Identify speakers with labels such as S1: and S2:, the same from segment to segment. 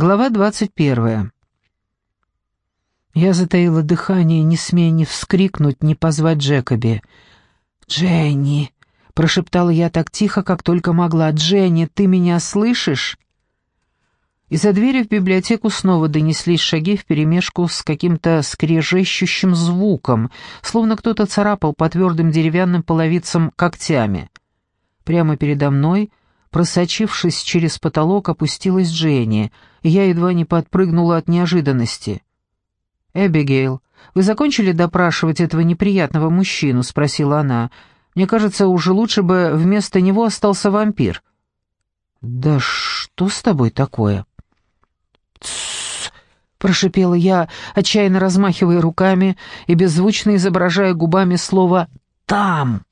S1: Глава двадцать первая. Я затаила дыхание, не смея ни вскрикнуть, ни позвать Джекоби. «Дженни!» — прошептала я так тихо, как только могла. «Дженни, ты меня слышишь?» Из-за двери в библиотеку снова донеслись шаги вперемешку с каким-то скрежещущим звуком, словно кто-то царапал по твердым деревянным половицам когтями. Прямо передо мной, просочившись через потолок, опустилась Дженни, и я едва не подпрыгнула от неожиданности. «Эбигейл, вы закончили допрашивать этого неприятного мужчину?» — спросила она. «Мне кажется, уже лучше бы вместо него остался вампир». «Да что с тобой такое?» «Тссс!» — прошипела я, отчаянно размахивая руками и беззвучно изображая губами слово «там».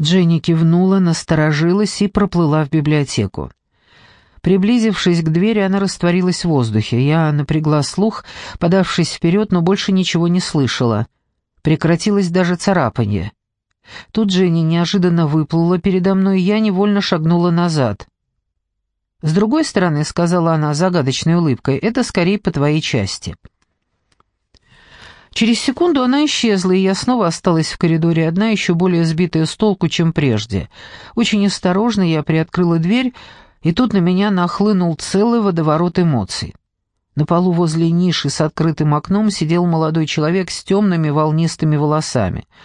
S1: Дженни кивнула, насторожилась и проплыла в библиотеку. Приблизившись к двери, она растворилась в воздухе. Я напрягла слух, подавшись вперед, но больше ничего не слышала. Прекратилось даже царапанье. Тут Дженни неожиданно выплыла передо мной, и я невольно шагнула назад. «С другой стороны», — сказала она загадочной улыбкой, — «это скорее по твоей части». Через секунду она исчезла, и я снова осталась в коридоре одна, еще более сбитая с толку, чем прежде. Очень осторожно я приоткрыла дверь, и тут на меня нахлынул целый водоворот эмоций. На полу возле ниши с открытым окном сидел молодой человек с темными волнистыми волосами —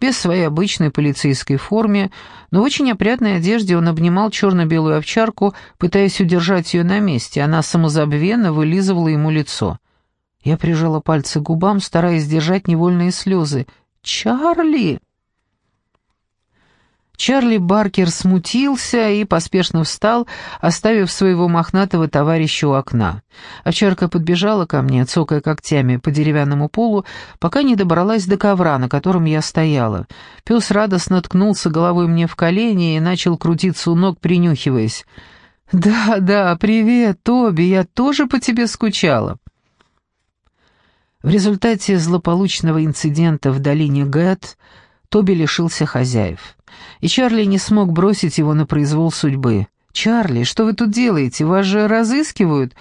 S1: без своей обычной полицейской форме, но в очень опрятной одежде он обнимал черно-белую овчарку, пытаясь удержать ее на месте. Она самозабвенно вылизывала ему лицо. Я прижала пальцы к губам, стараясь сдержать невольные слезы. «Чарли!» Чарли Баркер смутился и поспешно встал, оставив своего мохнатого товарища у окна. Овчарка подбежала ко мне, цокая когтями по деревянному полу, пока не добралась до ковра, на котором я стояла. Пес радостно ткнулся головой мне в колени и начал крутиться у ног, принюхиваясь. «Да, да, привет, Тоби, я тоже по тебе скучала». В результате злополучного инцидента в долине Гэт Тоби лишился хозяев и Чарли не смог бросить его на произвол судьбы. «Чарли, что вы тут делаете? Вас же разыскивают.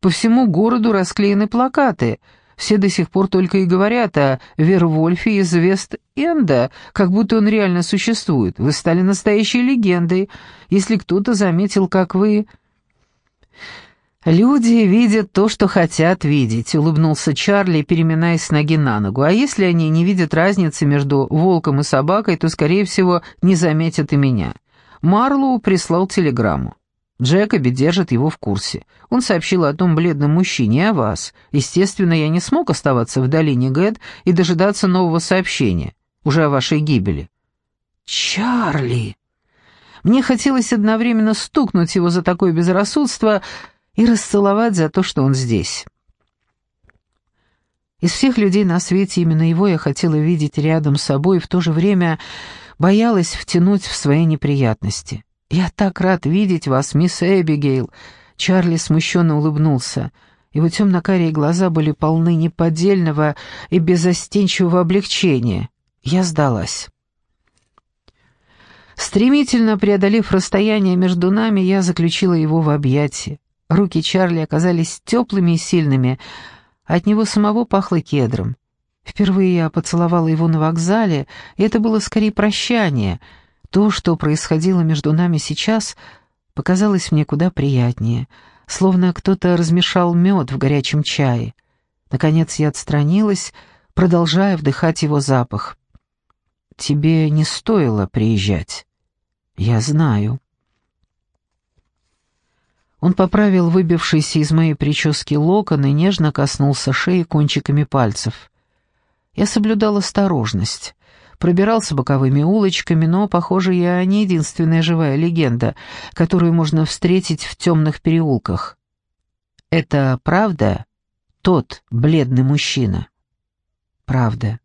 S1: По всему городу расклеены плакаты. Все до сих пор только и говорят о Вервольфе из Вест-Энда, как будто он реально существует. Вы стали настоящей легендой. Если кто-то заметил, как вы...» «Люди видят то, что хотят видеть», — улыбнулся Чарли, переминаясь с ноги на ногу. «А если они не видят разницы между волком и собакой, то, скорее всего, не заметят и меня». Марлоу прислал телеграмму. Джекоби держит его в курсе. Он сообщил о том бледном мужчине, о вас. Естественно, я не смог оставаться в долине Гэд и дожидаться нового сообщения, уже о вашей гибели. «Чарли!» Мне хотелось одновременно стукнуть его за такое безрассудство, и расцеловать за то, что он здесь. Из всех людей на свете именно его я хотела видеть рядом с собой и в то же время боялась втянуть в свои неприятности. «Я так рад видеть вас, мисс Эбигейл!» Чарли смущенно улыбнулся. Его темно-карие глаза были полны неподдельного и безостенчивого облегчения. Я сдалась. Стремительно преодолев расстояние между нами, я заключила его в объятия. Руки Чарли оказались теплыми и сильными, а от него самого пахло кедром. Впервые я поцеловала его на вокзале, и это было скорее прощание. То, что происходило между нами сейчас, показалось мне куда приятнее, словно кто-то размешал мед в горячем чае. Наконец я отстранилась, продолжая вдыхать его запах. «Тебе не стоило приезжать». «Я знаю». Он поправил выбившийся из моей прически локон и нежно коснулся шеи кончиками пальцев. Я соблюдал осторожность. Пробирался боковыми улочками, но, похоже, я не единственная живая легенда, которую можно встретить в темных переулках. «Это правда? Тот бледный мужчина?» «Правда.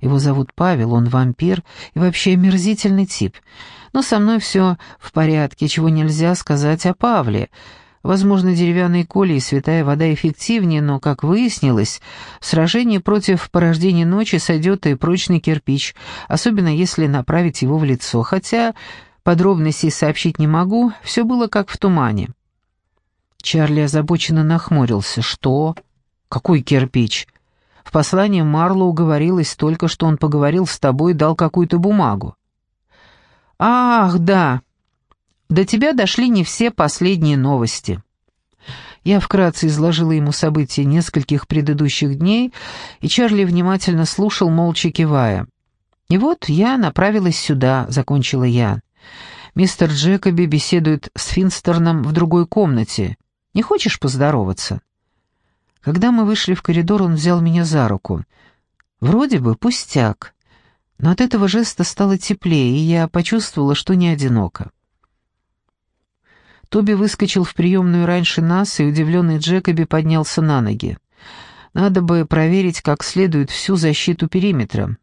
S1: Его зовут Павел, он вампир и вообще омерзительный тип. Но со мной все в порядке, чего нельзя сказать о Павле. Возможно, деревянные коли и святая вода эффективнее, но, как выяснилось, в сражении против порождения ночи сойдет и прочный кирпич, особенно если направить его в лицо. Хотя подробностей сообщить не могу, все было как в тумане. Чарли озабоченно нахмурился. «Что? Какой кирпич?» В послании Марлоу говорилось только, что он поговорил с тобой и дал какую-то бумагу. «Ах, да. До тебя дошли не все последние новости». Я вкратце изложила ему события нескольких предыдущих дней, и Чарли внимательно слушал, молча кивая. «И вот я направилась сюда», — закончила я. «Мистер Джекоби беседует с Финстерном в другой комнате. Не хочешь поздороваться?» Когда мы вышли в коридор, он взял меня за руку. Вроде бы пустяк, но от этого жеста стало теплее, и я почувствовала, что не одиноко. Тоби выскочил в приемную раньше нас, и удивленный Джекоби поднялся на ноги. Надо бы проверить как следует всю защиту периметра.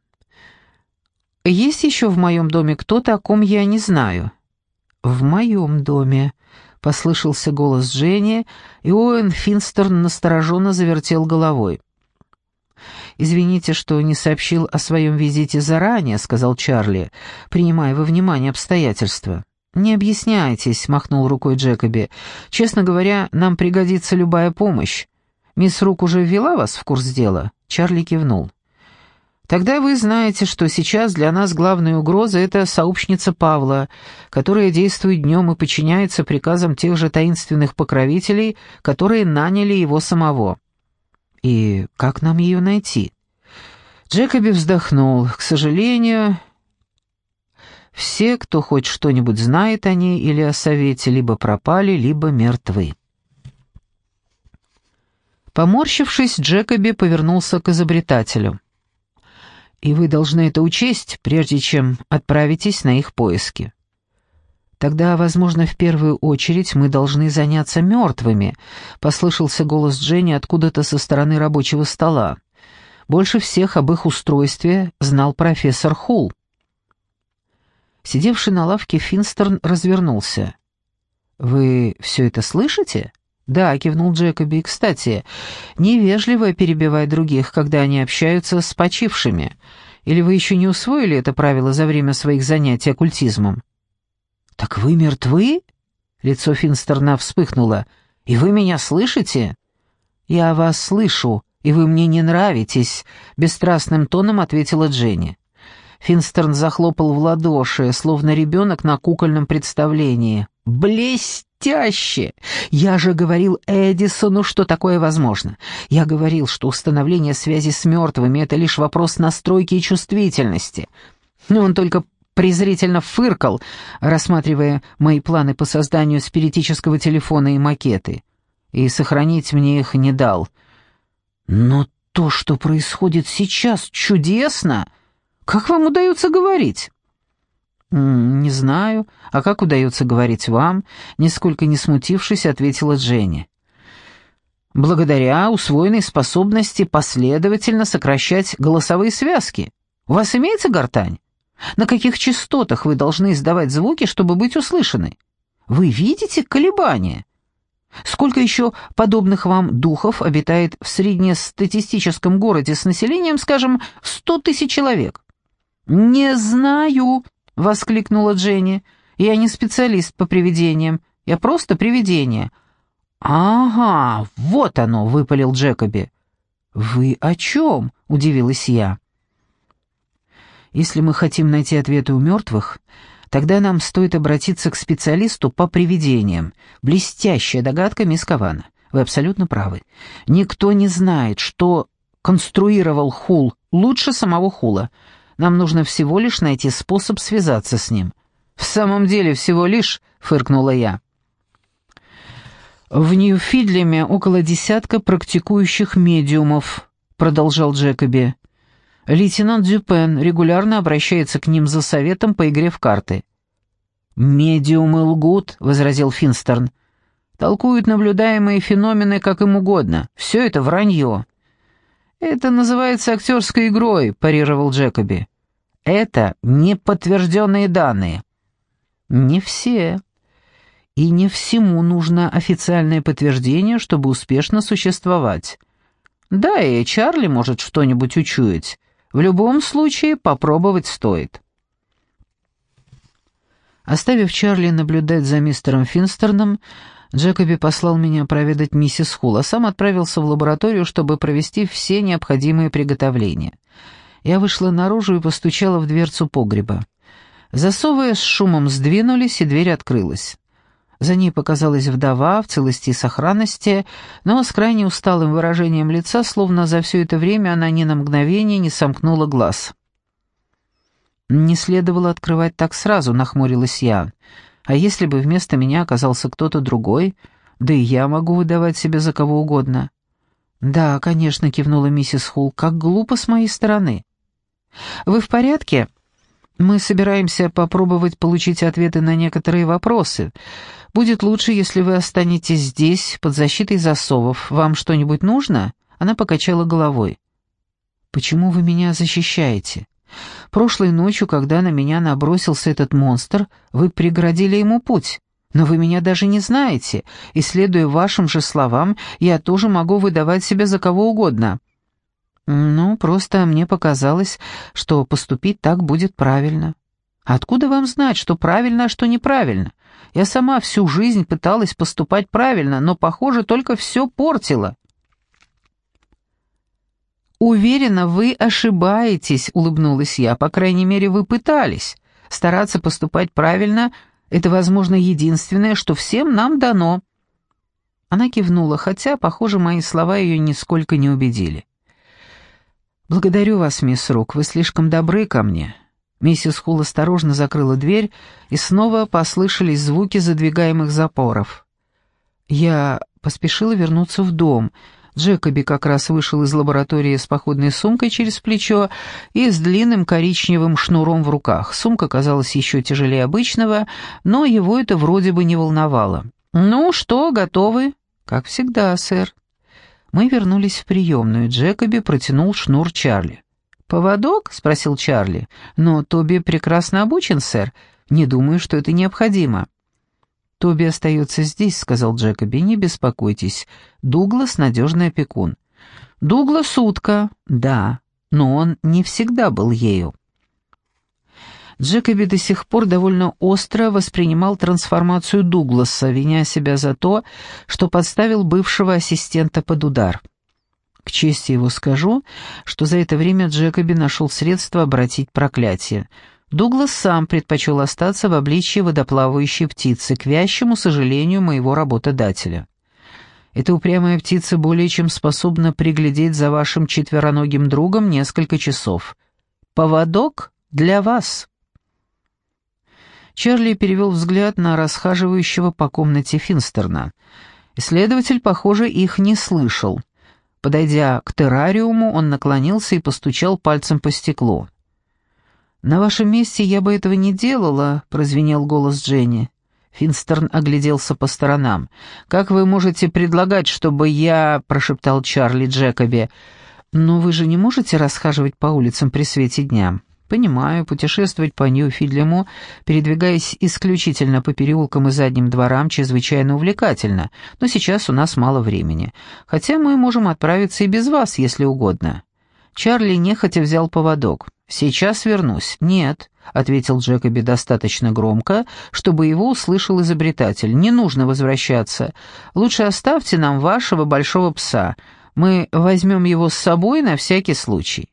S1: «Есть еще в моем доме кто-то, о ком я не знаю?» «В моем доме», послышался голос Дженни, и Оуэн Финстерн настороженно завертел головой. «Извините, что не сообщил о своем визите заранее», — сказал Чарли, принимая во внимание обстоятельства. «Не объясняйтесь», — махнул рукой Джекоби. «Честно говоря, нам пригодится любая помощь. Мисс Рук уже ввела вас в курс дела?» Чарли кивнул. Тогда вы знаете, что сейчас для нас главная угроза — это сообщница Павла, которая действует днем и подчиняется приказам тех же таинственных покровителей, которые наняли его самого. И как нам ее найти? Джекоби вздохнул. К сожалению, все, кто хоть что-нибудь знает о ней или о совете, либо пропали, либо мертвы. Поморщившись, Джекоби повернулся к изобретателю и вы должны это учесть, прежде чем отправитесь на их поиски. Тогда, возможно, в первую очередь мы должны заняться мертвыми», — послышался голос Дженни откуда-то со стороны рабочего стола. Больше всех об их устройстве знал профессор Хул. Сидевший на лавке Финстерн развернулся. «Вы все это слышите?» «Да», — кивнул Джекоби. «Кстати, невежливо перебивать других, когда они общаются с почившими. Или вы еще не усвоили это правило за время своих занятий оккультизмом?» «Так вы мертвы?» Лицо Финстерна вспыхнуло. «И вы меня слышите?» «Я вас слышу, и вы мне не нравитесь», — бесстрастным тоном ответила Дженни. Финстерн захлопал в ладоши, словно ребенок на кукольном представлении. «Блестяще! Я же говорил Эдисону, что такое возможно. Я говорил, что установление связи с мертвыми — это лишь вопрос настройки и чувствительности. Но он только презрительно фыркал, рассматривая мои планы по созданию спиритического телефона и макеты. И сохранить мне их не дал. Но то, что происходит сейчас, чудесно! Как вам удается говорить?» «Не знаю. А как удается говорить вам?» Нисколько не смутившись, ответила Дженни. «Благодаря усвоенной способности последовательно сокращать голосовые связки. У вас имеется гортань? На каких частотах вы должны издавать звуки, чтобы быть услышаны? Вы видите колебания? Сколько еще подобных вам духов обитает в среднестатистическом городе с населением, скажем, сто тысяч человек? «Не знаю», — воскликнула Дженни. «Я не специалист по привидениям. Я просто привидение». «Ага, вот оно», — выпалил Джекоби. «Вы о чем?» — удивилась я. «Если мы хотим найти ответы у мертвых, тогда нам стоит обратиться к специалисту по привидениям. Блестящая догадка, мисс Кавана. Вы абсолютно правы. Никто не знает, что конструировал Хул лучше самого Хула. Нам нужно всего лишь найти способ связаться с ним». «В самом деле всего лишь», — фыркнула я. «В Нью-Фидлеме около десятка практикующих медиумов», — продолжал Джекоби. «Лейтенант Дюпен регулярно обращается к ним за советом по игре в карты». «Медиумы лгут», — возразил Финстерн. «Толкуют наблюдаемые феномены как им угодно. Все это вранье». «Это называется актерской игрой», — парировал Джекоби. «Это неподтвержденные данные». «Не все. И не всему нужно официальное подтверждение, чтобы успешно существовать. Да, и Чарли может что-нибудь учуять. В любом случае попробовать стоит». Оставив Чарли наблюдать за мистером Финстерном, Джекоби послал меня проведать миссис Хул, а сам отправился в лабораторию, чтобы провести все необходимые приготовления. Я вышла наружу и постучала в дверцу погреба. Засовы с шумом сдвинулись, и дверь открылась. За ней показалась вдова в целости и сохранности, но с крайне усталым выражением лица, словно за все это время она ни на мгновение не сомкнула глаз. «Не следовало открывать так сразу», — нахмурилась я. А если бы вместо меня оказался кто-то другой, да и я могу выдавать себя за кого угодно. Да, конечно, кивнула миссис Хул, как глупо с моей стороны. Вы в порядке? Мы собираемся попробовать получить ответы на некоторые вопросы. Будет лучше, если вы останетесь здесь, под защитой засовов. Вам что-нибудь нужно? Она покачала головой. Почему вы меня защищаете? Прошлой ночью, когда на меня набросился этот монстр, вы преградили ему путь. Но вы меня даже не знаете, и, следуя вашим же словам, я тоже могу выдавать себя за кого угодно». «Ну, просто мне показалось, что поступить так будет правильно». «Откуда вам знать, что правильно, а что неправильно? Я сама всю жизнь пыталась поступать правильно, но, похоже, только все портила». «Уверена, вы ошибаетесь», — улыбнулась я. «По крайней мере, вы пытались. Стараться поступать правильно — это, возможно, единственное, что всем нам дано». Она кивнула, хотя, похоже, мои слова ее нисколько не убедили. «Благодарю вас, мисс Рук, вы слишком добры ко мне». Миссис Хул осторожно закрыла дверь, и снова послышались звуки задвигаемых запоров. Я поспешила вернуться в дом — Джекоби как раз вышел из лаборатории с походной сумкой через плечо и с длинным коричневым шнуром в руках. Сумка казалась еще тяжелее обычного, но его это вроде бы не волновало. «Ну что, готовы?» «Как всегда, сэр». Мы вернулись в приемную. Джекоби протянул шнур Чарли. «Поводок?» — спросил Чарли. «Но Тоби прекрасно обучен, сэр. Не думаю, что это необходимо». «Тоби остается здесь», — сказал Джекоби, — «не беспокойтесь. Дуглас — надежный опекун». «Дуглас — утка, да, но он не всегда был ею». Джекоби до сих пор довольно остро воспринимал трансформацию Дугласа, виня себя за то, что подставил бывшего ассистента под удар. К чести его скажу, что за это время Джекоби нашел средства обратить проклятие — Дуглас сам предпочел остаться в обличье водоплавающей птицы, к вящему сожалению моего работодателя. Эта упрямая птица более чем способна приглядеть за вашим четвероногим другом несколько часов. Поводок для вас. Чарли перевел взгляд на расхаживающего по комнате Финстерна. Исследователь, похоже, их не слышал. Подойдя к террариуму, он наклонился и постучал пальцем по стеклу. «На вашем месте я бы этого не делала», — прозвенел голос Дженни. Финстерн огляделся по сторонам. «Как вы можете предлагать, чтобы я...» — прошептал Чарли Джекоби. «Но вы же не можете расхаживать по улицам при свете дня?» «Понимаю, путешествовать по Нью-Фидлему, передвигаясь исключительно по переулкам и задним дворам, чрезвычайно увлекательно, но сейчас у нас мало времени. Хотя мы можем отправиться и без вас, если угодно». Чарли нехотя взял поводок. «Сейчас вернусь». «Нет», — ответил Джекоби достаточно громко, чтобы его услышал изобретатель. «Не нужно возвращаться. Лучше оставьте нам вашего большого пса. Мы возьмем его с собой на всякий случай».